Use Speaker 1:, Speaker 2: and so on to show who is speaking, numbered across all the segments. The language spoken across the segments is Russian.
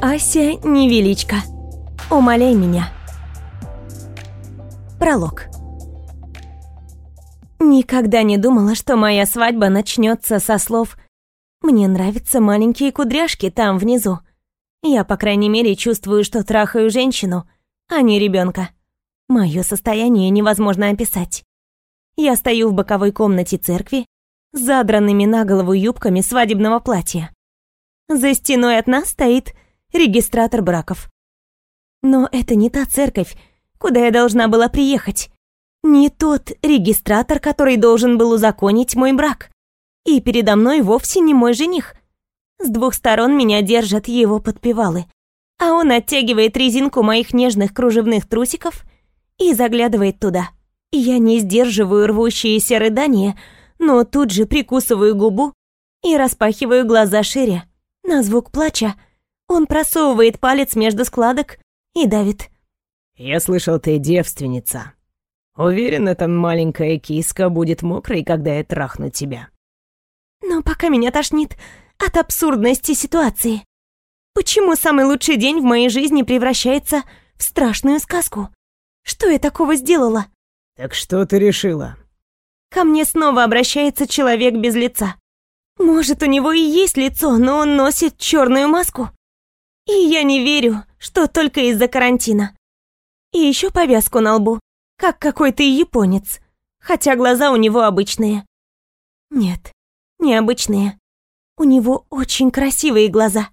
Speaker 1: Ася невеличка. Умоляй меня. Пролог. Никогда не думала, что моя свадьба начнется со слов «Мне нравятся маленькие кудряшки там внизу». Я, по крайней мере, чувствую, что трахаю женщину, а не ребенка. Мое состояние невозможно описать. Я стою в боковой комнате церкви, с задранными на голову юбками свадебного платья. За стеной от нас стоит регистратор браков. Но это не та церковь, куда я должна была приехать. Не тот регистратор, который должен был узаконить мой брак. И передо мной вовсе не мой жених. С двух сторон меня держат его подпевалы. А он оттягивает резинку моих нежных кружевных трусиков и заглядывает туда. Я не сдерживаю рвущиеся рыдания, но тут же прикусываю губу и распахиваю глаза шире. На звук плача он просовывает палец между складок и давит.
Speaker 2: «Я слышал, ты девственница. Уверен, эта маленькая киска будет мокрой, когда я трахну тебя».
Speaker 1: Но пока меня тошнит от абсурдности ситуации. Почему самый лучший день в моей жизни превращается в страшную сказку? Что я такого сделала?
Speaker 2: «Так что ты решила?»
Speaker 1: Ко мне снова обращается человек без лица. Может, у него и есть лицо, но он носит черную маску. И я не верю, что только из-за карантина. И еще повязку на лбу, как какой-то японец, хотя глаза у него обычные. Нет, необычные. У него очень красивые глаза.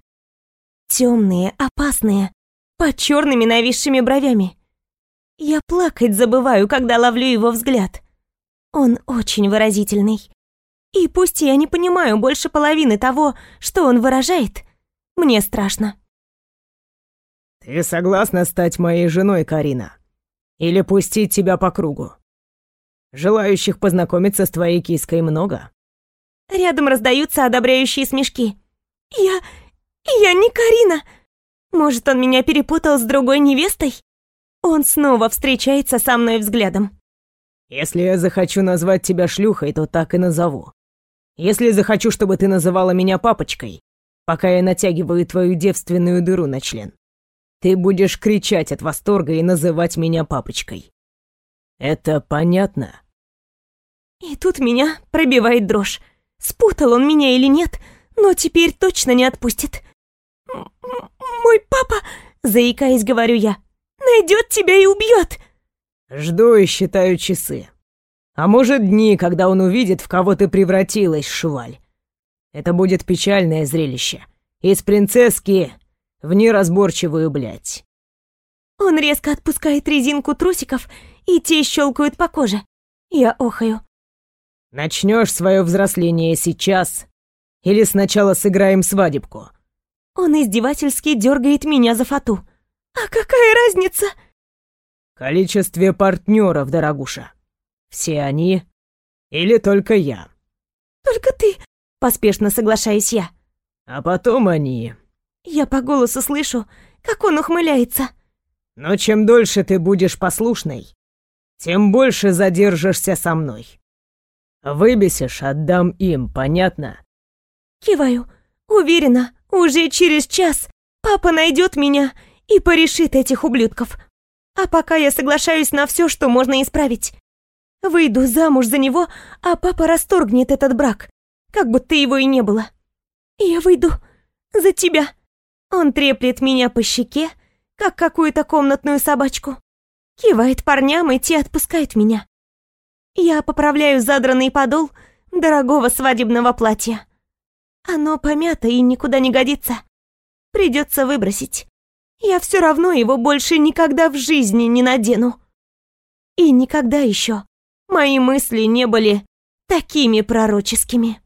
Speaker 1: Темные, опасные, под черными нависшими бровями. Я плакать забываю, когда ловлю его взгляд. Он очень выразительный. И пусть я не понимаю больше половины того, что он выражает, мне страшно.
Speaker 2: «Ты согласна стать моей женой, Карина? Или пустить тебя по кругу? Желающих познакомиться с твоей киской много?»
Speaker 1: Рядом раздаются одобряющие смешки. «Я... я не Карина! Может, он меня перепутал с другой невестой?» Он снова встречается со мной взглядом.
Speaker 2: «Если я захочу назвать тебя шлюхой, то так и назову. Если захочу, чтобы ты называла меня папочкой, пока я натягиваю твою девственную дыру на член, ты будешь кричать от восторга и называть меня папочкой. Это понятно?»
Speaker 1: И тут меня пробивает дрожь. Спутал он меня или нет, но теперь точно не отпустит. «Мой папа», заикаясь, говорю я, найдет тебя и убьет.
Speaker 2: Жду и считаю часы. А может, дни, когда он увидит, в кого ты превратилась, шваль. Это будет печальное зрелище. Из принцесски в неразборчивую блядь.
Speaker 1: Он резко отпускает резинку трусиков, и те щелкают по коже. Я охаю.
Speaker 2: Начнешь свое взросление сейчас, или сначала сыграем свадебку?
Speaker 1: Он издевательски дергает меня за фату. А какая разница?
Speaker 2: Количестве партнеров, дорогуша. Все они или только я?
Speaker 1: Только ты, поспешно соглашаюсь я.
Speaker 2: А потом они.
Speaker 1: Я по голосу слышу, как он ухмыляется.
Speaker 2: Но чем дольше ты будешь послушной, тем больше задержишься со мной. Выбесишь, отдам им, понятно?
Speaker 1: Киваю. Уверена, уже через час папа найдет меня и порешит этих ублюдков. А пока я соглашаюсь на все, что можно исправить. Выйду замуж за него, а папа расторгнет этот брак, как будто его и не было. Я выйду за тебя. Он треплет меня по щеке, как какую-то комнатную собачку. Кивает парням, и те отпускают меня. Я поправляю задранный подол дорогого свадебного платья. Оно помято и никуда не годится. Придется выбросить. Я все равно его больше никогда в жизни не надену. И никогда еще мои мысли не были такими пророческими.